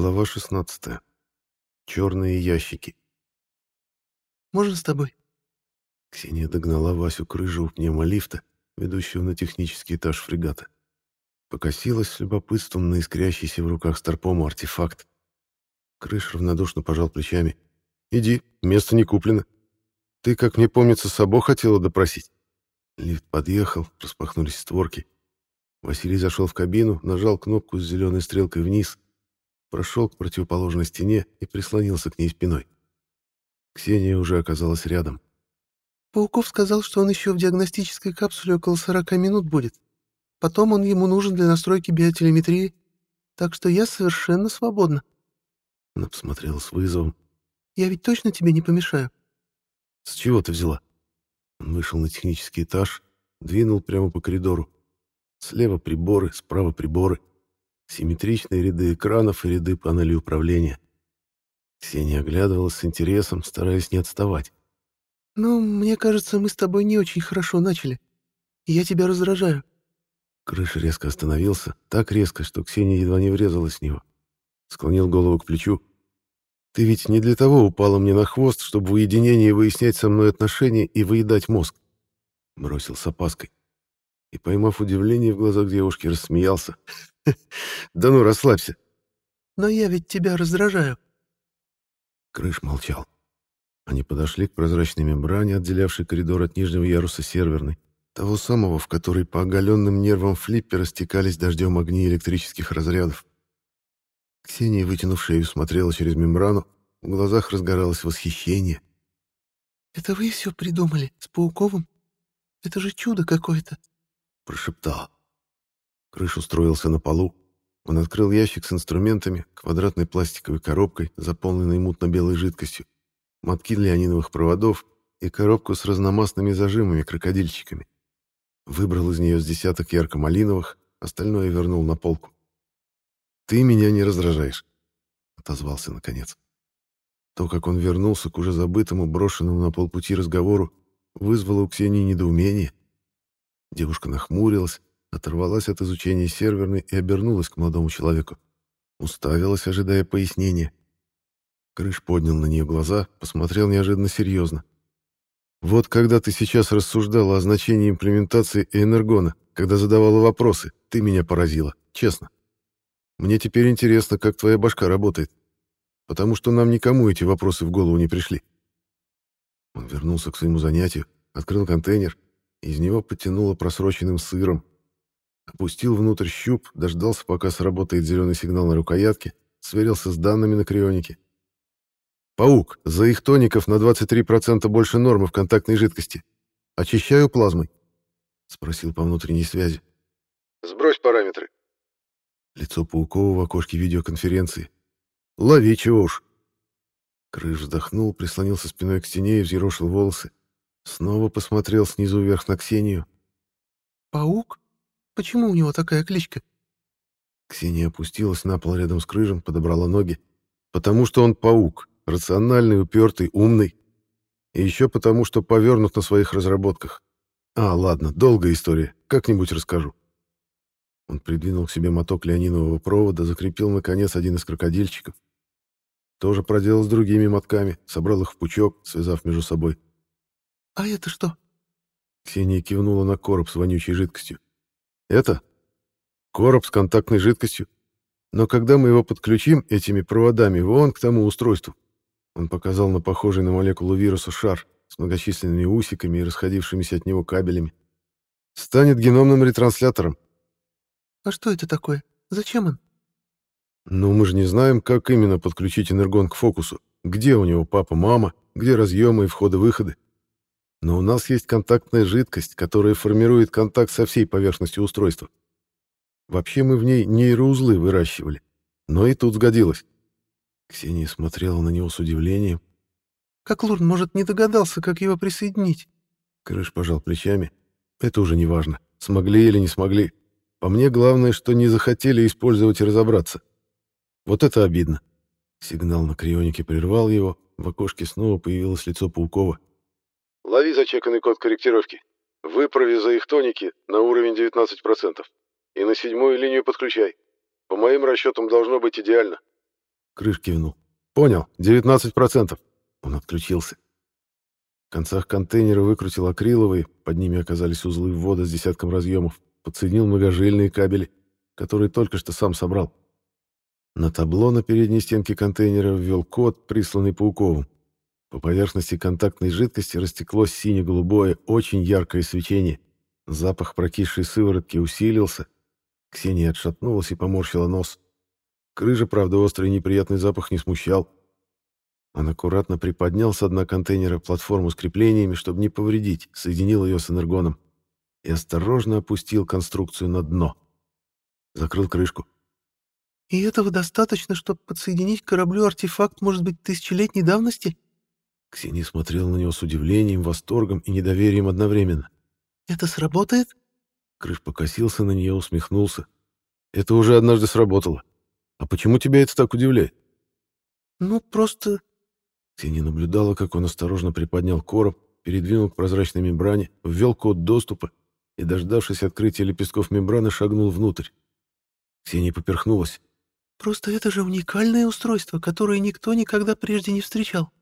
Глава 16. Черные ящики. «Можно с тобой?» Ксения догнала Васю крыжу у пневмолифта, ведущего на технический этаж фрегата. Покосилась с любопытством на искрящийся в руках Старпому артефакт. Крыш равнодушно пожал плечами. «Иди, место не куплено. Ты, как мне помнится, Сабо хотела допросить». Лифт подъехал, распахнулись створки. Василий зашел в кабину, нажал кнопку с зеленой стрелкой вниз, прошел к противоположной стене и прислонился к ней спиной. Ксения уже оказалась рядом. Пауков сказал, что он еще в диагностической капсуле около 40 минут будет. Потом он ему нужен для настройки биотелеметрии, так что я совершенно свободна. Она посмотрела с вызовом. Я ведь точно тебе не помешаю? С чего ты взяла? Он вышел на технический этаж, двинул прямо по коридору. Слева приборы, справа приборы. Симметричные ряды экранов и ряды панелей управления. Ксения оглядывалась с интересом, стараясь не отставать. «Ну, мне кажется, мы с тобой не очень хорошо начали. Я тебя раздражаю». Крыша резко остановился, так резко, что Ксения едва не врезалась в него. Склонил голову к плечу. «Ты ведь не для того упала мне на хвост, чтобы в уединении выяснять со мной отношения и выедать мозг». Бросил с опаской. И, поймав удивление в глазах девушки, рассмеялся. «Да ну, расслабься». «Но я ведь тебя раздражаю». Крыш молчал. Они подошли к прозрачной мембране, отделявшей коридор от нижнего яруса серверной, того самого, в который по оголенным нервам флиппера стекались дождем огни электрических разрядов. Ксения, вытянув шею, смотрела через мембрану, в глазах разгоралось восхищение. «Это вы все придумали с Пауковым? Это же чудо какое-то!» Прошептал. Крыш устроился на полу. Он открыл ящик с инструментами, квадратной пластиковой коробкой, заполненной мутно-белой жидкостью мотки леониновых проводов и коробку с разномастными зажимами-крокодильчиками. Выбрал из нее с десяток ярко-малиновых, остальное вернул на полку. «Ты меня не раздражаешь», — отозвался наконец. То, как он вернулся к уже забытому, брошенному на полпути разговору, вызвало у Ксении недоумение. Девушка нахмурилась, оторвалась от изучения серверной и обернулась к молодому человеку. Уставилась, ожидая пояснения. Крыш поднял на нее глаза, посмотрел неожиданно серьезно. «Вот когда ты сейчас рассуждала о значении имплементации энергона, когда задавала вопросы, ты меня поразила, честно. Мне теперь интересно, как твоя башка работает, потому что нам никому эти вопросы в голову не пришли». Он вернулся к своему занятию, открыл контейнер, из него потянуло просроченным сыром. Опустил внутрь щуп, дождался, пока сработает зеленый сигнал на рукоятке, сверился с данными на крионике Паук, за их тоников на 23% больше нормы в контактной жидкости. Очищаю плазмой. Спросил по внутренней связи. Сбрось параметры. Лицо Паукова в окошке видеоконференции. Лови, чего уж. Крыш вздохнул, прислонился спиной к стене и взъерошил волосы. Снова посмотрел снизу вверх на Ксению. «Паук? Почему у него такая кличка?» Ксения опустилась на пол рядом с Крыжем, подобрала ноги. «Потому что он паук. Рациональный, упертый, умный. И еще потому, что повернут на своих разработках. А, ладно, долгая история. Как-нибудь расскажу. Он придвинул к себе моток леонинового провода, закрепил, наконец, один из крокодильчиков. Тоже проделал с другими мотками, собрал их в пучок, связав между собой. «А это что?» Ксения кивнула на короб с вонючей жидкостью. «Это? Короб с контактной жидкостью. Но когда мы его подключим этими проводами вон к тому устройству, он показал на похожий на молекулу вируса шар с многочисленными усиками и расходившимися от него кабелями. Станет геномным ретранслятором. А что это такое? Зачем он? Ну, мы же не знаем, как именно подключить энергон к фокусу. Где у него папа, мама, где разъемы и входы-выходы. Но у нас есть контактная жидкость, которая формирует контакт со всей поверхностью устройства. Вообще мы в ней нейроузлы выращивали. Но и тут сгодилось. Ксения смотрела на него с удивлением. «Как Лурн, может, не догадался, как его присоединить?» Крыш пожал плечами. «Это уже не важно. Смогли или не смогли. По мне, главное, что не захотели использовать и разобраться. Вот это обидно». Сигнал на крионике прервал его. В окошке снова появилось лицо Паукова. «Лови зачеканный код корректировки. Выправи за их тоники на уровень 19%. И на седьмую линию подключай. По моим расчетам, должно быть идеально. Крыш кивнул. «Понял, 19%. Он отключился. В концах контейнера выкрутил акриловые, под ними оказались узлы ввода с десятком разъемов, подсоединил многожильные кабели, которые только что сам собрал. На табло на передней стенке контейнера ввел код, присланный Пауковым. По поверхности контактной жидкости растеклось сине-голубое, очень яркое свечение. Запах прокисшей сыворотки усилился. Ксения отшатнулась и поморщила нос. Крыжа, правда, острый неприятный запах не смущал. Он аккуратно приподнял с дна контейнера платформу с креплениями, чтобы не повредить, соединил ее с энергоном и осторожно опустил конструкцию на дно. Закрыл крышку. «И этого достаточно, чтобы подсоединить к кораблю артефакт, может быть, тысячелетней давности?» Ксения смотрела на него с удивлением, восторгом и недоверием одновременно. «Это сработает?» Крыш покосился на нее, усмехнулся. «Это уже однажды сработало. А почему тебя это так удивляет?» «Ну, просто...» Ксения наблюдала, как он осторожно приподнял короб, передвинул к прозрачной мембране, ввел код доступа и, дождавшись открытия лепестков мембраны, шагнул внутрь. Ксения поперхнулась. «Просто это же уникальное устройство, которое никто никогда прежде не встречал.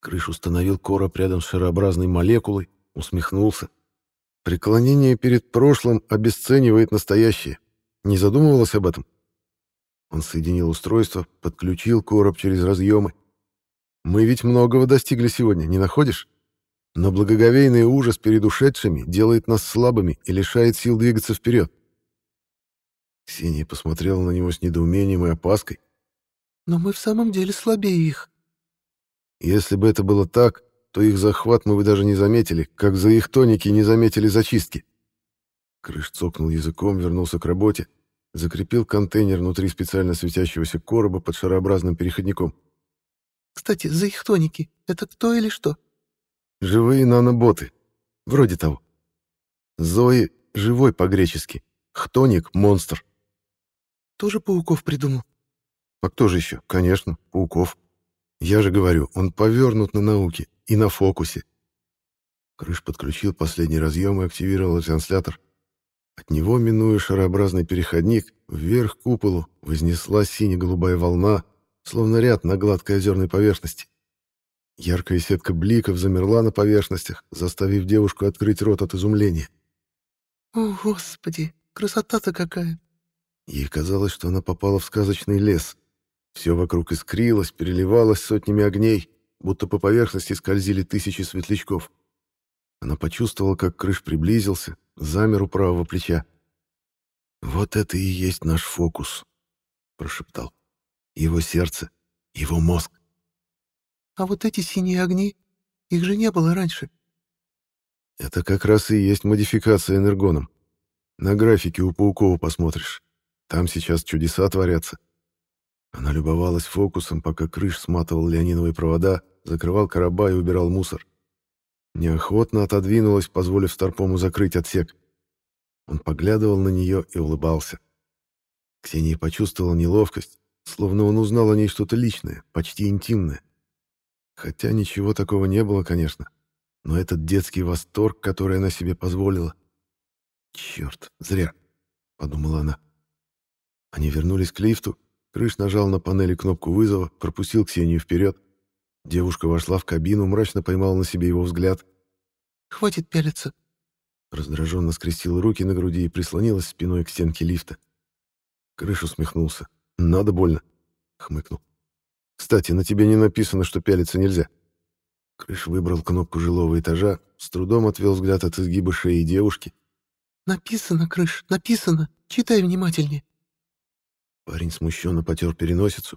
Крыш установил короб рядом с шарообразной молекулой, усмехнулся. Преклонение перед прошлым обесценивает настоящее. Не задумывалась об этом? Он соединил устройство, подключил короб через разъемы. Мы ведь многого достигли сегодня, не находишь? Но благоговейный ужас перед ушедшими делает нас слабыми и лишает сил двигаться вперед. Ксения посмотрела на него с недоумением и опаской. «Но мы в самом деле слабее их», если бы это было так, то их захват мы бы даже не заметили, как за их тоники не заметили зачистки. Крыш цокнул языком, вернулся к работе, закрепил контейнер внутри специально светящегося короба под шарообразным переходником. «Кстати, за их тоники — это кто или что?» «Живые наноботы. Вроде того. Зои — живой по-гречески. Хтоник — монстр». «Тоже Пауков придумал?» «А кто же еще? Конечно, Пауков». Я же говорю, он повернут на науке и на фокусе. Крыш подключил последний разъем и активировал транслятор. От него, минуя шарообразный переходник, вверх к куполу вознеслась сине-голубая волна, словно ряд на гладкой озерной поверхности. Яркая сетка бликов замерла на поверхностях, заставив девушку открыть рот от изумления. «О, Господи, красота-то какая!» Ей казалось, что она попала в сказочный лес — все вокруг искрилось, переливалось сотнями огней, будто по поверхности скользили тысячи светлячков. Она почувствовала, как крыш приблизился, замер у правого плеча. «Вот это и есть наш фокус», — прошептал. «Его сердце, его мозг». «А вот эти синие огни, их же не было раньше». «Это как раз и есть модификация энергоном. На графике у Паукова посмотришь. Там сейчас чудеса творятся. Она любовалась фокусом, пока крыш сматывал леониновые провода, закрывал короба и убирал мусор. Неохотно отодвинулась, позволив Старпому закрыть отсек. Он поглядывал на нее и улыбался. Ксения почувствовала неловкость, словно он узнал о ней что-то личное, почти интимное. Хотя ничего такого не было, конечно. Но этот детский восторг, который она себе позволила... «Черт, зря», — подумала она. Они вернулись к лифту, Крыш нажал на панели кнопку вызова, пропустил Ксению вперед. Девушка вошла в кабину, мрачно поймала на себе его взгляд. «Хватит пялиться!» Раздраженно скрестила руки на груди и прислонилась спиной к стенке лифта. Крыш усмехнулся. «Надо больно!» — хмыкнул. «Кстати, на тебе не написано, что пялиться нельзя». Крыш выбрал кнопку жилого этажа, с трудом отвел взгляд от изгиба шеи девушки. «Написано, Крыш, написано. Читай внимательнее». Парень смущенно потер переносицу.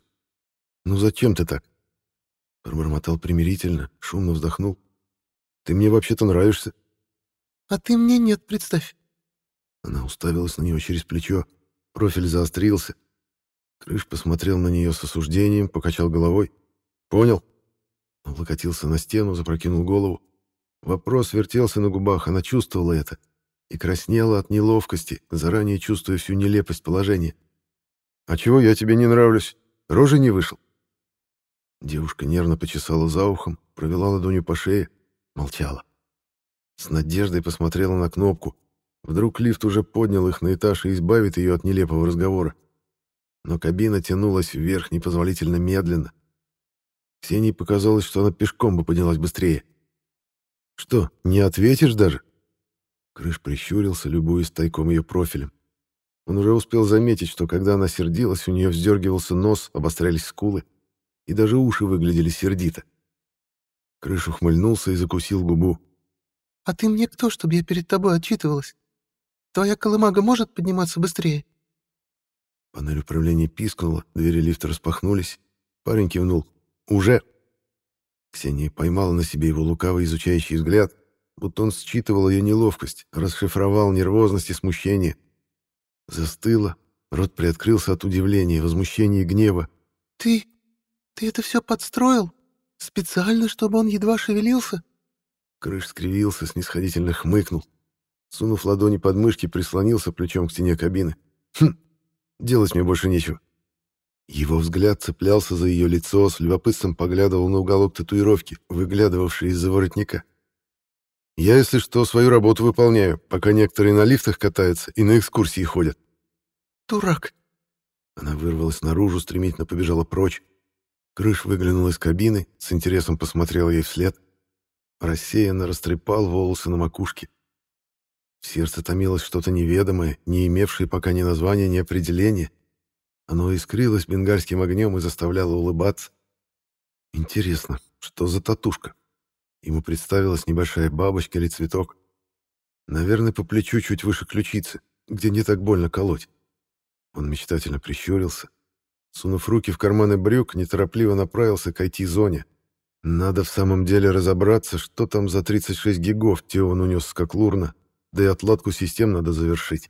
«Ну зачем ты так?» Пробормотал примирительно, шумно вздохнул. «Ты мне вообще-то нравишься». «А ты мне нет, представь». Она уставилась на него через плечо. Профиль заострился. Крыш посмотрел на нее с осуждением, покачал головой. «Понял». Облокотился на стену, запрокинул голову. Вопрос вертелся на губах, она чувствовала это. И краснела от неловкости, заранее чувствуя всю нелепость положения. «А чего я тебе не нравлюсь? Рожи не вышел?» Девушка нервно почесала за ухом, провела ладонью по шее, молчала. С надеждой посмотрела на кнопку. Вдруг лифт уже поднял их на этаж и избавит ее от нелепого разговора. но кабина тянулась вверх непозволительно медленно. Ксении показалось, что она пешком бы поднялась быстрее. «Что, не ответишь даже?» Крыш прищурился, любуясь тайком ее профилем. Он уже успел заметить, что когда она сердилась, у нее вздергивался нос, обострялись скулы, и даже уши выглядели сердито. Крыш ухмыльнулся и закусил губу. «А ты мне кто, чтобы я перед тобой отчитывалась? Твоя колымага может подниматься быстрее?» Панель управления пискнула, двери лифта распахнулись. Парень кивнул. «Уже!» Ксения поймала на себе его лукавый изучающий взгляд, будто он считывал ее неловкость, расшифровал нервозность и смущение. Застыла, рот приоткрылся от удивления, возмущения и гнева. «Ты... ты это все подстроил? Специально, чтобы он едва шевелился?» Крыш скривился, снисходительно хмыкнул. Сунув ладони под мышки, прислонился плечом к стене кабины. «Хм, делать мне больше нечего». Его взгляд цеплялся за ее лицо, с любопытством поглядывал на уголок татуировки, выглядывавший из-за воротника. «Я, если что, свою работу выполняю, пока некоторые на лифтах катаются и на экскурсии ходят». «Дурак!» Она вырвалась наружу, стремительно побежала прочь. Крыш выглянул из кабины, с интересом посмотрел ей вслед. Рассеянно растрепал волосы на макушке. В сердце томилось что-то неведомое, не имевшее пока ни названия, ни определения. Оно искрилось бенгальским огнем и заставляло улыбаться. Интересно, что за татушка? Ему представилась небольшая бабочка или цветок. Наверное, по плечу чуть выше ключицы, где не так больно колоть. Он мечтательно прищурился. Сунув руки в карманы брюк, неторопливо направился к IT-зоне. Надо в самом деле разобраться, что там за 36 гигов Теон унес как лурна, да и отладку систем надо завершить.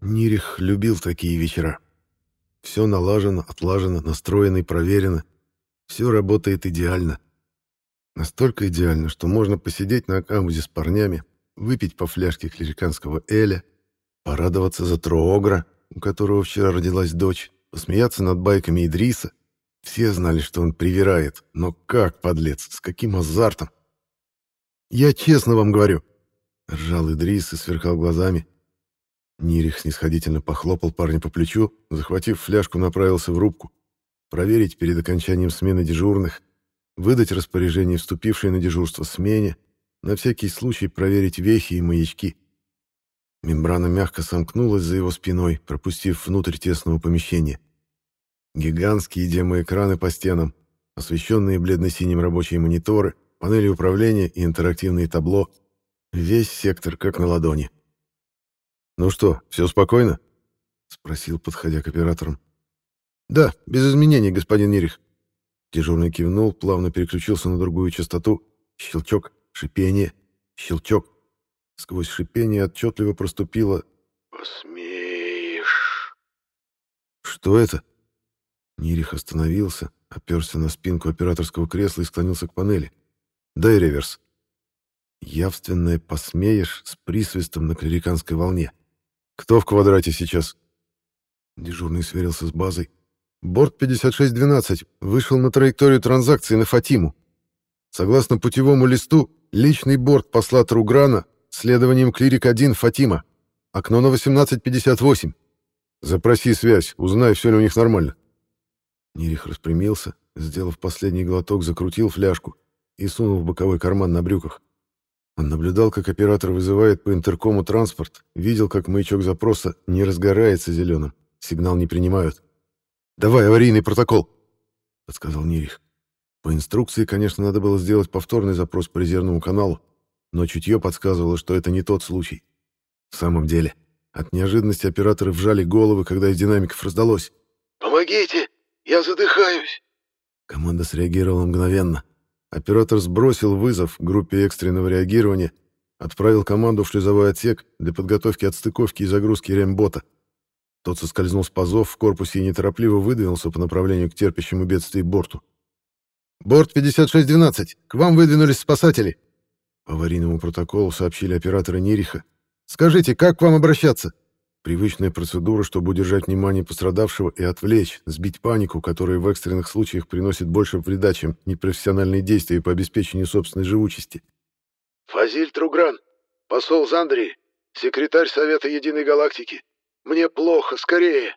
Нирих любил такие вечера. Все налажено, отлажено, настроено и проверено. Все работает идеально. Настолько идеально, что можно посидеть на камбузе с парнями, выпить по фляжке клериканского эля, порадоваться за Троогра, у которого вчера родилась дочь, посмеяться над байками Идриса. Все знали, что он привирает, но как, подлец, с каким азартом? «Я честно вам говорю», — ржал Идрис и сверкал глазами. Нирих снисходительно похлопал парня по плечу, захватив фляжку, направился в рубку. Проверить перед окончанием смены дежурных, выдать распоряжение вступившей на дежурство смене, на всякий случай проверить вехи и маячки. Мембрана мягко сомкнулась за его спиной, пропустив внутрь тесного помещения. Гигантские демоэкраны по стенам, освещенные бледно-синим рабочие мониторы, панели управления и интерактивные табло. Весь сектор как на ладони. «Ну что, все спокойно?» — спросил, подходя к операторам. «Да, без изменений, господин Нерих». Дежурный кивнул, плавно переключился на другую частоту. Щелчок, шипение, щелчок. Сквозь шипение отчетливо проступило «Посмеешь». «Что это?» Нирих остановился, оперся на спинку операторского кресла и склонился к панели. «Дай реверс». Явственное «посмеешь» с присвистом на клериканской волне. «Кто в квадрате сейчас?» Дежурный сверился с базой. «Борт 5612 вышел на траекторию транзакции на Фатиму. Согласно путевому листу, личный борт посла Труграна следованием Клирик-1 Фатима. Окно на 1858. Запроси связь, узнай, все ли у них нормально». Нерих распрямился, сделав последний глоток, закрутил фляжку и сунул в боковой карман на брюках. Он наблюдал, как оператор вызывает по интеркому транспорт, видел, как маячок запроса не разгорается зеленым, сигнал не принимают. «Давай аварийный протокол», — подсказал Нерих. По инструкции, конечно, надо было сделать повторный запрос по резервному каналу, но чутье подсказывало, что это не тот случай. В самом деле, от неожиданности операторы вжали головы, когда из динамиков раздалось. «Помогите! Я задыхаюсь!» Команда среагировала мгновенно. Оператор сбросил вызов группе экстренного реагирования, отправил команду в шлюзовой отсек для подготовки отстыковки и загрузки рембота. Тот соскользнул с пазов в корпусе и неторопливо выдвинулся по направлению к терпящему бедствие борту. «Борт 5612! К вам выдвинулись спасатели!» По аварийному протоколу сообщили операторы Нириха. «Скажите, как к вам обращаться?» Привычная процедура, чтобы удержать внимание пострадавшего и отвлечь, сбить панику, которая в экстренных случаях приносит больше вреда, чем непрофессиональные действия по обеспечению собственной живучести. «Фазиль Тругран, Посол Зандрии, секретарь Совета Единой Галактики. Мне плохо, скорее!»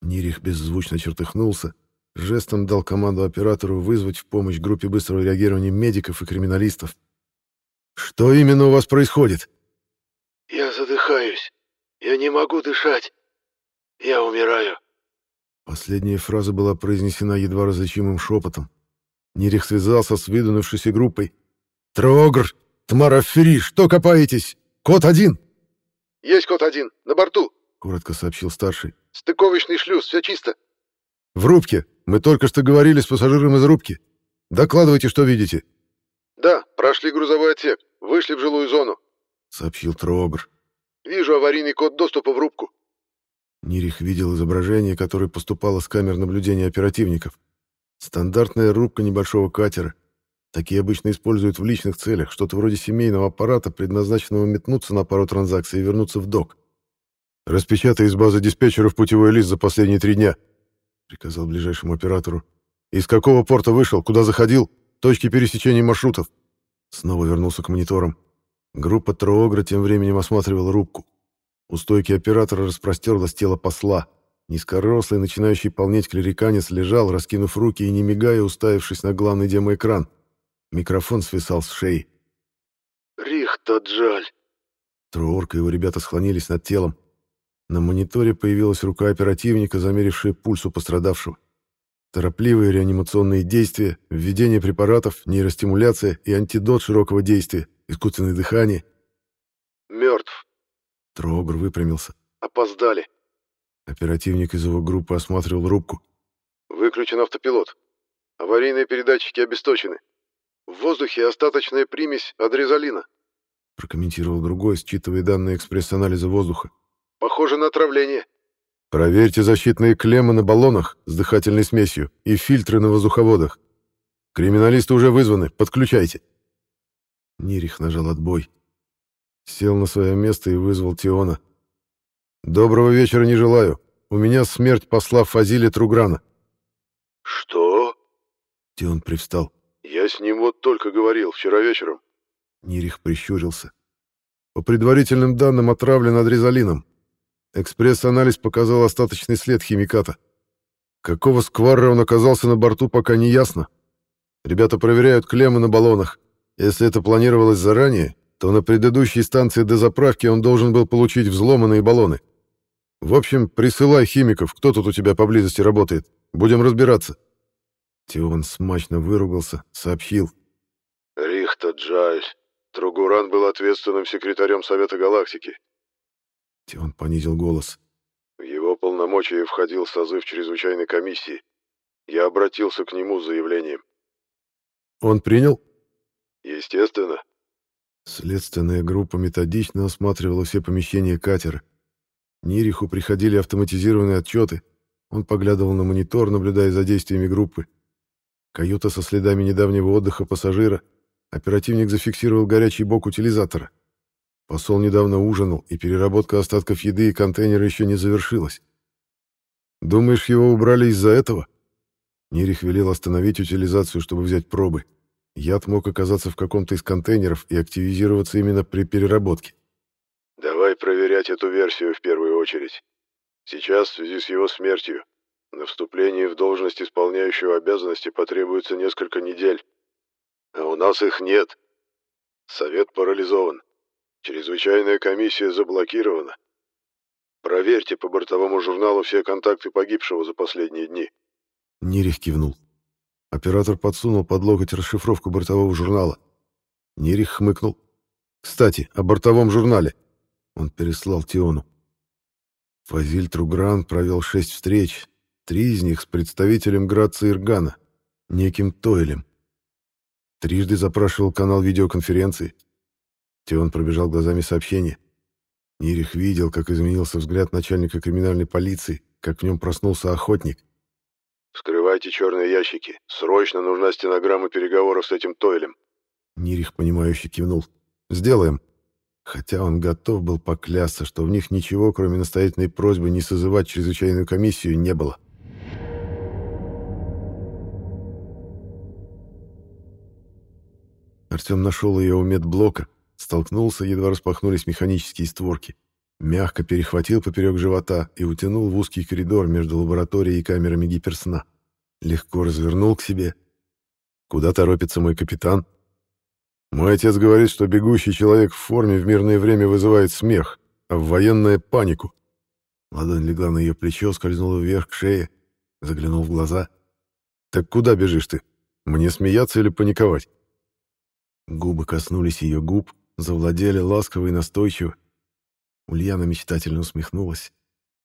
Нирих беззвучно чертыхнулся, жестом дал команду оператору вызвать в помощь группе быстрого реагирования медиков и криминалистов. «Что именно у вас происходит?» «Я задыхаюсь. Я не могу дышать. Я умираю». Последняя фраза была произнесена едва различимым шепотом. Нирих связался с выдвинувшейся группой. «Трогр! Тмарафери! Что копаетесь? Код один!» «Есть код один. На борту!» — коротко сообщил старший. «Стыковочный шлюз. Все чисто». «В рубке. Мы только что говорили с пассажиром из рубки. Докладывайте, что видите». «Да, прошли грузовой отсек. Вышли в жилую зону», — сообщил Трогр. «Вижу аварийный код доступа в рубку». Нирих видел изображение, которое поступало с камер наблюдения оперативников. Стандартная рубка небольшого катера. Такие обычно используют в личных целях, что-то вроде семейного аппарата, предназначенного метнуться на пару транзакций и вернуться в док. «Распечатай из базы диспетчеров путевой лист за последние три дня», — приказал ближайшему оператору. «Из какого порта вышел? Куда заходил? Точки пересечения маршрутов?» Снова вернулся к мониторам. Группа Троогра тем временем осматривала рубку. У стойки оператора распростерлось тело посла. Низкорослый, начинающий полнеть клериканец, лежал, раскинув руки и не мигая, уставившись на главный демоэкран. Микрофон свисал с шеи. «Рихта Джаль!» Троорк и его ребята склонились над телом. На мониторе появилась рука оперативника, замерившая пульс у пострадавшего. Торопливые реанимационные действия, введение препаратов, нейростимуляция и антидот широкого действия, искусственное дыхание. «Мертв!» Трогр выпрямился. «Опоздали!» Оперативник из его группы осматривал рубку. «Выключен автопилот. Аварийные передатчики обесточены. В воздухе остаточная примесь адрезалина», прокомментировал другой, считывая данные экспресс-анализа воздуха. «Похоже на отравление». «Проверьте защитные клеммы на баллонах с дыхательной смесью и фильтры на воздуховодах. Криминалисты уже вызваны, подключайте». Нирих нажал отбой. Сел на свое место и вызвал Тиона. «Доброго вечера не желаю. У меня смерть посла Фазиля Труграна». «Что?» Тион привстал. «Я с ним вот только говорил, вчера вечером». Нирих прищурился. «По предварительным данным отравлен адрезалином. Экспресс-анализ показал остаточный след химиката. Какого скварра он оказался на борту, пока не ясно. Ребята проверяют клеммы на баллонах. Если это планировалось заранее, то на предыдущей станции дозаправки он должен был получить взломанные баллоны. В общем, присылай химиков, кто тут у тебя поблизости работает. Будем разбираться. Тион смачно выругался, сообщил. Рихта Джайль. Тругуран был ответственным секретарем Совета Галактики. Тион понизил голос. В его полномочия входил созыв чрезвычайной комиссии. Я обратился к нему с заявлением. Он принял? Естественно. Следственная группа методично осматривала все помещения катера. Нириху приходили автоматизированные отчеты. Он поглядывал на монитор, наблюдая за действиями группы. Каюта со следами недавнего отдыха пассажира. Оперативник зафиксировал горячий бок утилизатора. Посол недавно ужинал, и переработка остатков еды и контейнера еще не завершилась. «Думаешь, его убрали из-за этого?» Нирих велел остановить утилизацию, чтобы взять пробы. Яд мог оказаться в каком-то из контейнеров и активизироваться именно при переработке. «Давай проверять эту версию в первую очередь. Сейчас, в связи с его смертью, на вступление в должность исполняющего обязанности потребуется несколько недель. А у нас их нет. Совет парализован. Чрезвычайная комиссия заблокирована. Проверьте по бортовому журналу все контакты погибшего за последние дни. Нерих кивнул. Оператор подсунул под локоть расшифровку бортового журнала. Нерих хмыкнул. «Кстати, о бортовом журнале». Он переслал Тиону. Фазиль Тругран провел шесть встреч, три из них с представителем Граца Иргана, неким Тойлем. Трижды запрашивал канал видеоконференции. Тион пробежал глазами сообщение. Нирих видел, как изменился взгляд начальника криминальной полиции, как в нем проснулся охотник. «Вскрывайте черные ящики. Срочно нужна стенограмма переговоров с этим Тойлем». Нирих, понимающе кивнул. «Сделаем». Хотя он готов был поклясться, что в них ничего, кроме настоятельной просьбы не созывать чрезвычайную комиссию, не было. Артем нашел ее у медблока, столкнулся, едва распахнулись механические створки. Мягко перехватил поперек живота и утянул в узкий коридор между лабораторией и камерами гиперсна. Легко развернул к себе. Куда торопится мой капитан? Мой отец говорит, что бегущий человек в форме в мирное время вызывает смех, а в военное — панику. Ладонь легла на ее плечо, скользнула вверх к шее, заглянул в глаза. «Так куда бежишь ты? Мне смеяться или паниковать?» Губы коснулись ее губ, завладели ласково и настойчиво. Ульяна мечтательно усмехнулась.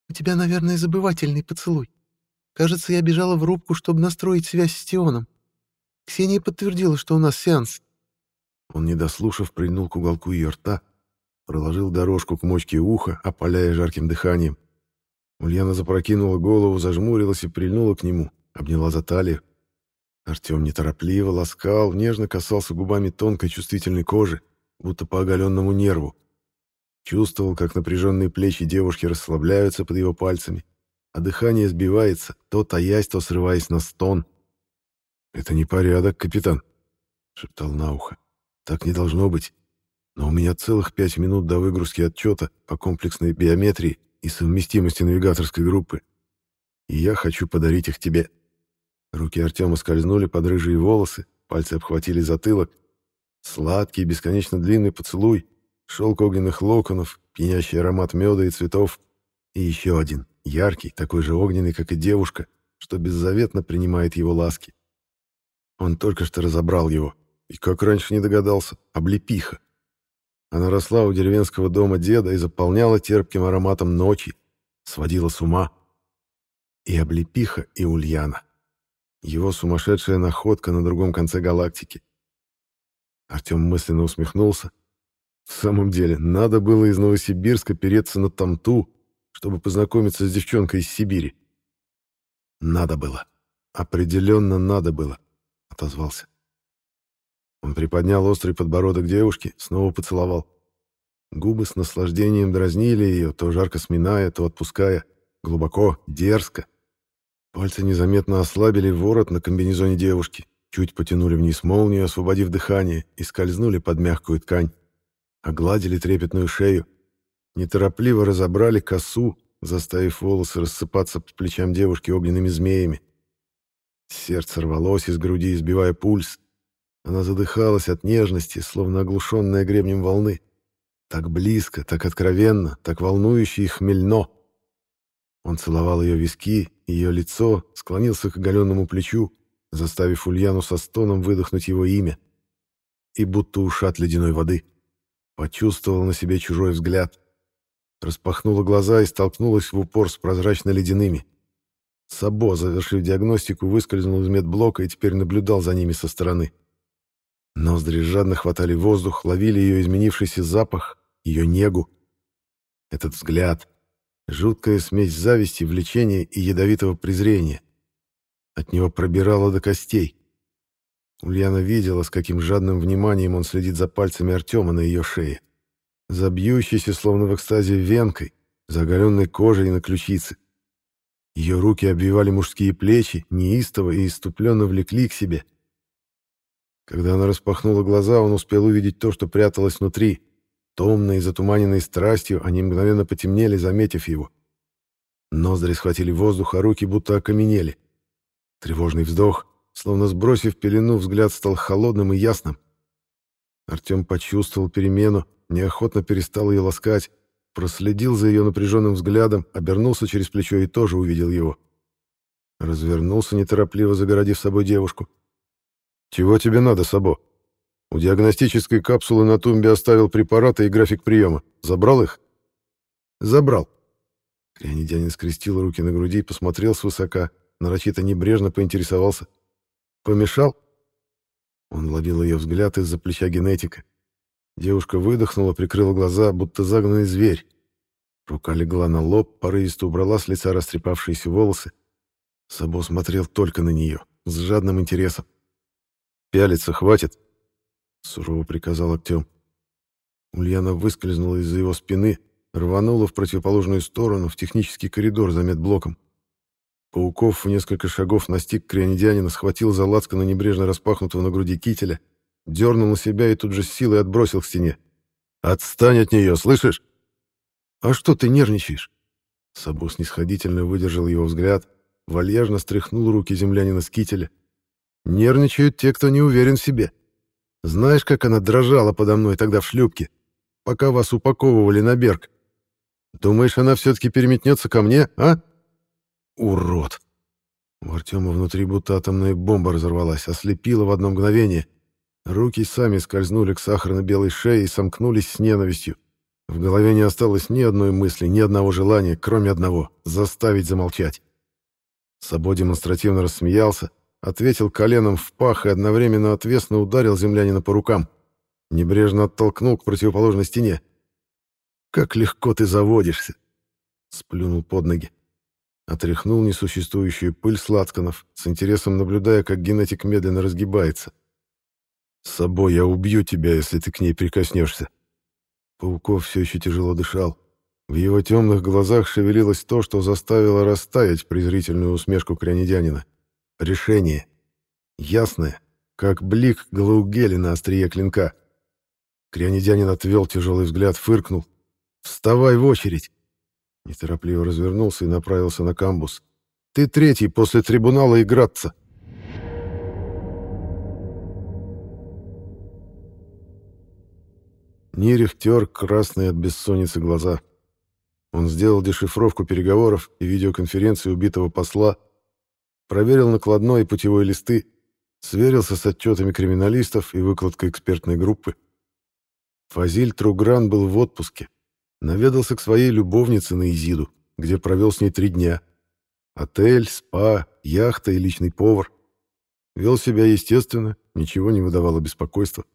«У тебя, наверное, забывательный поцелуй. Кажется, я бежала в рубку, чтобы настроить связь с Тионом. Ксения подтвердила, что у нас сеанс». Он, не дослушав, прильнул к уголку ее рта, проложил дорожку к мочке уха, опаляя жарким дыханием. Ульяна запрокинула голову, зажмурилась и прильнула к нему, обняла за талию. Артем неторопливо ласкал, нежно касался губами тонкой чувствительной кожи, будто по оголенному нерву. Чувствовал, как напряженные плечи девушки расслабляются под его пальцами, а дыхание сбивается, то таясь, то срываясь на стон. «Это не порядок, капитан», — шептал на ухо. «Так не должно быть. Но у меня целых пять минут до выгрузки отчета по комплексной биометрии и совместимости навигаторской группы. И я хочу подарить их тебе». Руки Артема скользнули под рыжие волосы, пальцы обхватили затылок. Сладкий, бесконечно длинный поцелуй, шелк огненных локонов, пьянящий аромат меда и цветов. И еще один, яркий, такой же огненный, как и девушка, что беззаветно принимает его ласки. Он только что разобрал его. И как раньше не догадался, облепиха. Она росла у деревенского дома деда и заполняла терпким ароматом ночи, сводила с ума. И облепиха, и Ульяна. Его сумасшедшая находка на другом конце галактики. Артем мысленно усмехнулся. В самом деле, надо было из Новосибирска переться на Тамту, чтобы познакомиться с девчонкой из Сибири. Надо было. Определенно надо было, отозвался. Он приподнял острый подбородок девушки, снова поцеловал. Губы с наслаждением дразнили ее, то жарко сминая, то отпуская. Глубоко, дерзко. Пальцы незаметно ослабили ворот на комбинезоне девушки, чуть потянули вниз молнию, освободив дыхание, и скользнули под мягкую ткань. Огладили трепетную шею. Неторопливо разобрали косу, заставив волосы рассыпаться по плечам девушки огненными змеями. Сердце рвалось из груди, избивая пульс. Она задыхалась от нежности, словно оглушенная гребнем волны. Так близко, так откровенно, так волнующе и хмельно. Он целовал ее виски, ее лицо, склонился к оголенному плечу, заставив Ульяну со стоном выдохнуть его имя. И будто ушат ледяной воды. Почувствовал на себе чужой взгляд. Распахнула глаза и столкнулась в упор с прозрачно-ледяными. Сабо, завершив диагностику, выскользнул из медблока и теперь наблюдал за ними со стороны. Ноздри жадно хватали воздух, ловили ее изменившийся запах, ее негу. Этот взгляд. Жуткая смесь зависти, влечения и ядовитого презрения. От него пробирало до костей. Ульяна видела, с каким жадным вниманием он следит за пальцами Артема на ее шее. За бьющейся, словно в экстазе, венкой, за оголенной кожей на ключице. Ее руки обвивали мужские плечи, неистово и иступленно влекли к себе. Когда она распахнула глаза, он успел увидеть то, что пряталось внутри. Томные, затуманенные страстью, они мгновенно потемнели, заметив его. Ноздри схватили воздух, а руки будто окаменели. Тревожный вздох, словно сбросив пелену, взгляд стал холодным и ясным. Артем почувствовал перемену, неохотно перестал ее ласкать, проследил за ее напряженным взглядом, обернулся через плечо и тоже увидел его. Развернулся неторопливо, загородив собой девушку. «Чего тебе надо, Сабо? У диагностической капсулы на тумбе оставил препараты и график приема. Забрал их?» «Забрал». Крянедянин скрестил руки на груди и посмотрел свысока, нарочито небрежно поинтересовался. «Помешал?» Он ловил ее взгляд из-за плеча генетика. Девушка выдохнула, прикрыла глаза, будто загнанный зверь. Рука легла на лоб, порывисто убрала с лица растрепавшиеся волосы. Сабо смотрел только на нее, с жадным интересом. «Пялиться хватит!» — сурово приказал Артем. Ульяна выскользнула из-за его спины, рванула в противоположную сторону, в технический коридор за медблоком. Пауков в несколько шагов настиг крионидянина, схватил за лацко на небрежно распахнутого на груди кителя, дернул на себя и тут же с силой отбросил к стене. Отстань от нее, слышишь? А что ты нервничаешь? Сабу снисходительно выдержал его взгляд, вальяжно стряхнул руки землянина с кителя. Нервничают те, кто не уверен в себе. Знаешь, как она дрожала подо мной тогда в шлюпке, пока вас упаковывали на берг? Думаешь, она все-таки переметнется ко мне, а? Урод! У Артема внутри будто атомная бомба разорвалась, ослепила в одно мгновение. Руки сами скользнули к сахарно-белой шее и сомкнулись с ненавистью. В голове не осталось ни одной мысли, ни одного желания, кроме одного — заставить замолчать. Сабо демонстративно рассмеялся, ответил коленом в пах и одновременно отвесно ударил землянина по рукам. Небрежно оттолкнул к противоположной стене. «Как легко ты заводишься!» Сплюнул под ноги. Отряхнул несуществующую пыль сладканов, с интересом наблюдая, как генетик медленно разгибается. «С собой я убью тебя, если ты к ней прикоснешься». Пауков все еще тяжело дышал. В его темных глазах шевелилось то, что заставило растаять презрительную усмешку крянедянина. Решение. Ясное, как блик Глаугели на острие клинка. Крянедянин отвел тяжелый взгляд, фыркнул. «Вставай в очередь!» Неторопливо развернулся и направился на камбус. «Ты третий после трибунала и Градца!» Нерих тер красные от бессонницы глаза. Он сделал дешифровку переговоров и видеоконференции убитого посла, проверил накладной и путевой листы, сверился с отчетами криминалистов и выкладкой экспертной группы. Фазиль Тругран был в отпуске, наведался к своей любовнице на Изиду, где провел с ней три дня. Отель, спа, яхта и личный повар. Вел себя естественно, ничего не выдавало беспокойства.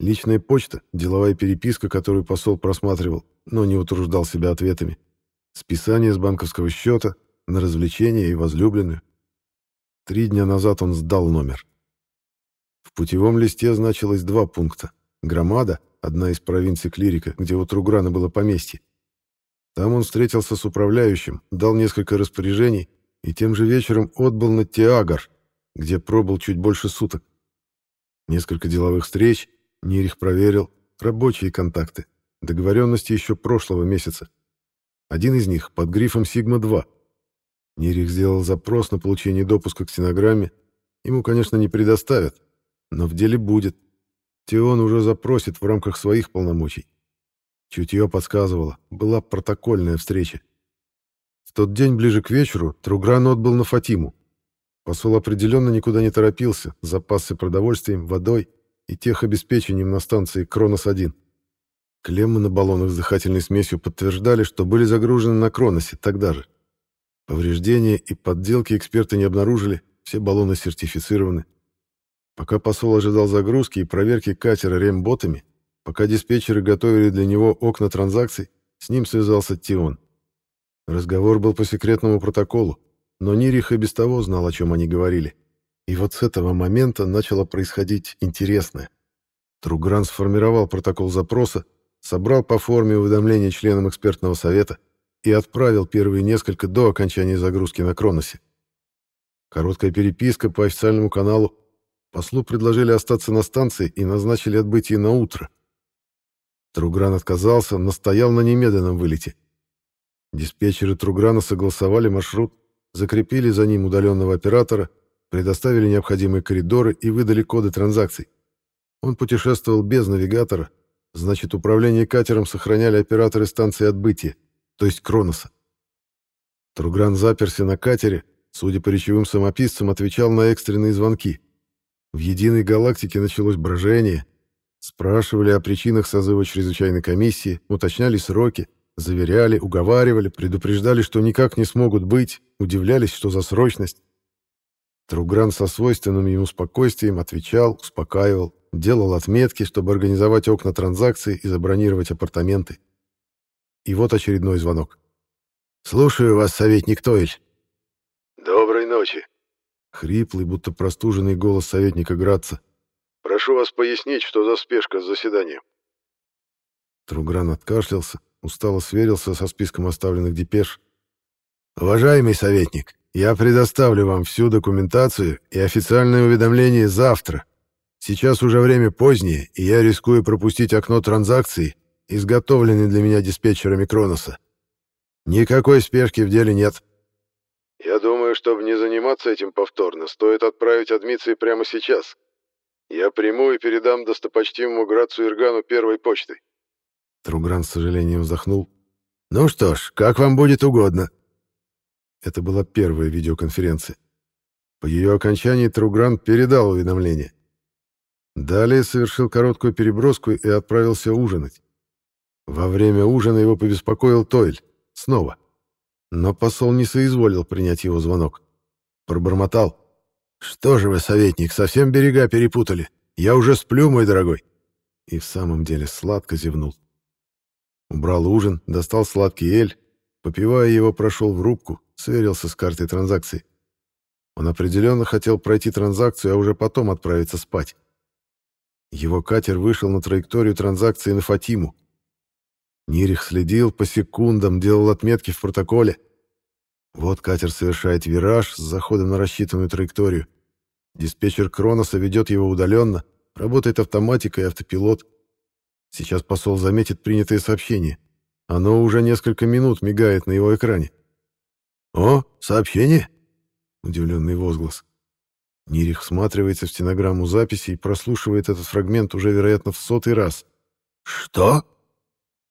Личная почта, деловая переписка, которую посол просматривал, но не утруждал себя ответами. Списание с банковского счета, на развлечения и возлюбленную. Три дня назад он сдал номер. В путевом листе значилось два пункта. Громада, одна из провинций Клирика, где у Труграна было поместье. Там он встретился с управляющим, дал несколько распоряжений и тем же вечером отбыл на Теагар, где пробыл чуть больше суток. Несколько деловых встреч, Нерих проверил, рабочие контакты, договоренности еще прошлого месяца. Один из них под грифом «Сигма-2». Нерих сделал запрос на получение допуска к стенограмме. Ему, конечно, не предоставят, но в деле будет. Теон уже запросит в рамках своих полномочий. Чутье подсказывало, была протокольная встреча. В тот день ближе к вечеру Тругран отбыл на Фатиму. Посол определенно никуда не торопился, запасся продовольствием, водой и техобеспечением на станции Кронос-1. Клеммы на баллонах с дыхательной смесью подтверждали, что были загружены на Кроносе тогда же. Повреждения и подделки эксперты не обнаружили, все баллоны сертифицированы. Пока посол ожидал загрузки и проверки катера ремботами, пока диспетчеры готовили для него окна транзакций, с ним связался Тион. Разговор был по секретному протоколу, но Нирих и без того знал, о чем они говорили. И вот с этого момента начало происходить интересное. Тругран сформировал протокол запроса, собрал по форме уведомления членам экспертного совета и отправил первые несколько до окончания загрузки на Кроносе. Короткая переписка по официальному каналу. Послу предложили остаться на станции и назначили отбытие на утро. Тругран отказался, настоял на немедленном вылете. Диспетчеры Труграна согласовали маршрут, закрепили за ним удаленного оператора предоставили необходимые коридоры и выдали коды транзакций. Он путешествовал без навигатора, значит, управление катером сохраняли операторы станции отбытия, то есть Кроноса. Тругран заперся на катере, судя по речевым самописцам, отвечал на экстренные звонки. В единой галактике началось брожение. Спрашивали о причинах созыва чрезвычайной комиссии, уточняли сроки, заверяли, уговаривали, предупреждали, что никак не смогут быть, удивлялись, что за срочность. Тругран со свойственным ему спокойствием отвечал, успокаивал, делал отметки, чтобы организовать окна транзакции и забронировать апартаменты. И вот очередной звонок. «Слушаю вас, советник Тойль». «Доброй ночи». Хриплый, будто простуженный голос советника Градца. «Прошу вас пояснить, что за спешка с заседанием». Тругран откашлялся, устало сверился со списком оставленных депеш. «Уважаемый советник, я предоставлю вам всю документацию и официальное уведомление завтра. Сейчас уже время позднее, и я рискую пропустить окно транзакции, изготовленный для меня диспетчерами Кроноса. Никакой спешки в деле нет. Я думаю, чтобы не заниматься этим повторно, стоит отправить адмиции прямо сейчас. Я приму и передам достопочтимому Грацу Иргану первой почтой. Тругран с сожалением вздохнул. Ну что ж, как вам будет угодно. Это была первая видеоконференция. По ее окончании Тругран передал уведомление. Далее совершил короткую переброску и отправился ужинать. Во время ужина его побеспокоил Тойль. Снова. Но посол не соизволил принять его звонок. Пробормотал. «Что же вы, советник, совсем берега перепутали? Я уже сплю, мой дорогой!» И в самом деле сладко зевнул. Убрал ужин, достал сладкий эль, попивая его, прошел в рубку, сверился с картой транзакции. Он определенно хотел пройти транзакцию, а уже потом отправиться спать. Его катер вышел на траекторию транзакции на Фатиму. Нирих следил по секундам, делал отметки в протоколе. Вот катер совершает вираж с заходом на рассчитанную траекторию. Диспетчер Кроноса ведет его удаленно, работает автоматика и автопилот. Сейчас посол заметит принятое сообщение. Оно уже несколько минут мигает на его экране. «О, сообщение?» — удивленный возглас. Нирих всматривается в стенограмму записи и прослушивает этот фрагмент уже, вероятно, в сотый раз. «Что?»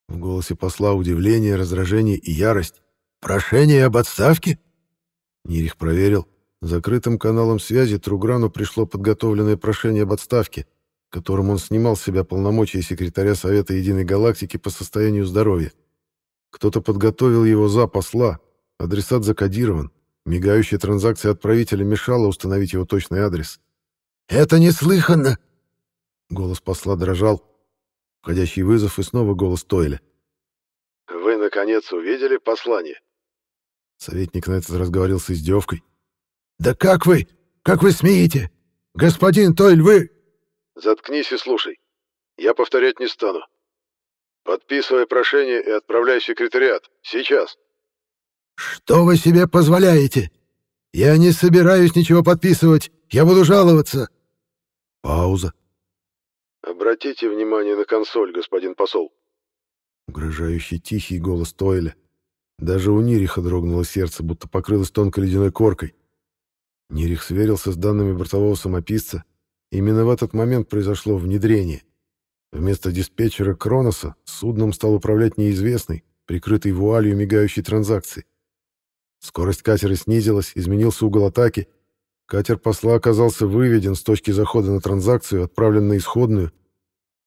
В голосе посла удивление, раздражение и ярость. «Прошение об отставке?» Нирих проверил. Закрытым каналом связи Труграну пришло подготовленное прошение об отставке, которым он снимал с себя полномочия секретаря Совета Единой Галактики по состоянию здоровья. Кто-то подготовил его за посла, адресат закодирован, Мигающая транзакция отправителя мешала установить его точный адрес. «Это неслыханно!» Голос посла дрожал. Входящий вызов и снова голос Тойля. «Вы, наконец, увидели послание?» Советник на этот раз говорил с издевкой. «Да как вы? Как вы смеете? Господин Тойль, вы...» «Заткнись и слушай. Я повторять не стану. Подписывай прошение и отправляй в секретариат. Сейчас!» «Что вы себе позволяете? Я не собираюсь ничего подписывать. Я буду жаловаться». Пауза. «Обратите внимание на консоль, господин посол». Угрожающий тихий голос Тойля. Даже у Нириха дрогнуло сердце, будто покрылось тонкой ледяной коркой. Нирих сверился с данными бортового самописца. Именно в этот момент произошло внедрение. Вместо диспетчера Кроноса судном стал управлять неизвестный, прикрытый вуалью мигающей транзакции. Скорость катера снизилась, изменился угол атаки. Катер посла оказался выведен с точки захода на транзакцию, отправлен на исходную.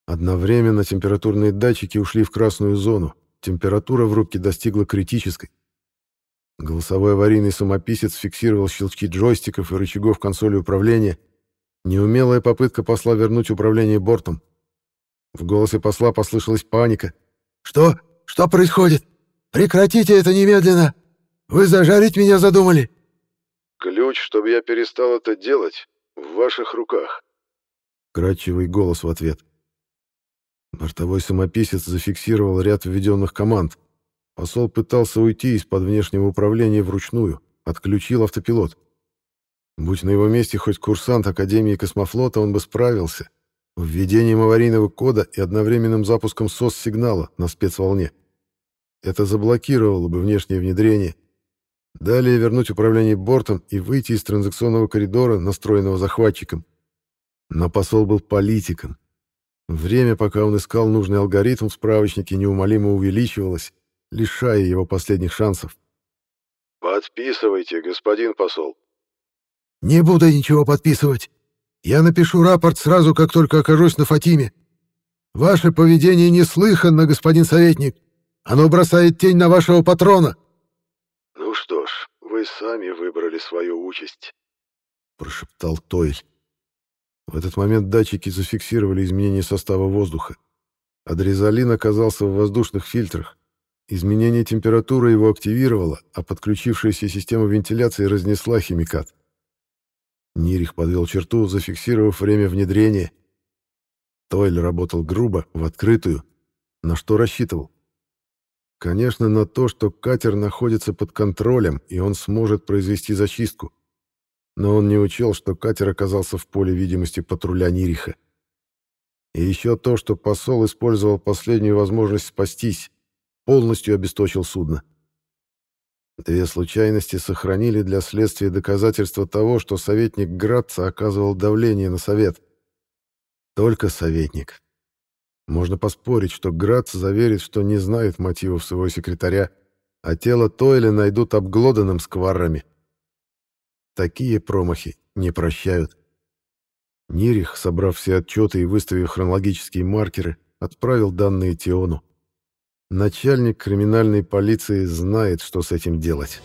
Одновременно температурные датчики ушли в красную зону. Температура в рубке достигла критической. Голосовой аварийный самописец фиксировал щелчки джойстиков и рычагов консоли управления. Неумелая попытка посла вернуть управление бортом. В голосе посла послышалась паника. «Что? Что происходит? Прекратите это немедленно!» Вы зажарить меня задумали?» «Ключ, чтобы я перестал это делать, в ваших руках». Кратчевый голос в ответ. Бортовой самописец зафиксировал ряд введенных команд. Посол пытался уйти из-под внешнего управления вручную, отключил автопилот. Будь на его месте хоть курсант Академии космофлота, он бы справился. Введением аварийного кода и одновременным запуском СОС-сигнала на спецволне. Это заблокировало бы внешнее внедрение, Далее вернуть управление бортом и выйти из транзакционного коридора, настроенного захватчиком. Но посол был политиком. Время, пока он искал нужный алгоритм в справочнике, неумолимо увеличивалось, лишая его последних шансов. «Подписывайте, господин посол». «Не буду ничего подписывать. Я напишу рапорт сразу, как только окажусь на Фатиме. Ваше поведение неслыханно, господин советник. Оно бросает тень на вашего патрона». «Ну что вы сами выбрали свою участь», — прошептал Тойль. В этот момент датчики зафиксировали изменение состава воздуха. Адрезалин оказался в воздушных фильтрах. Изменение температуры его активировало, а подключившаяся система вентиляции разнесла химикат. Нирих подвел черту, зафиксировав время внедрения. Тойль работал грубо, в открытую. На что рассчитывал? Конечно, на то, что катер находится под контролем, и он сможет произвести зачистку. Но он не учел, что катер оказался в поле видимости патруля Нириха. И еще то, что посол использовал последнюю возможность спастись, полностью обесточил судно. Две случайности сохранили для следствия доказательства того, что советник Градца оказывал давление на совет. Только советник. Можно поспорить, что Градц заверит, что не знает мотивов своего секретаря, а тело Тойля найдут обглоданным скварами. Такие промахи не прощают. Нирих, собрав все отчеты и выставив хронологические маркеры, отправил данные Тиону. Начальник криминальной полиции знает, что с этим делать.